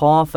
half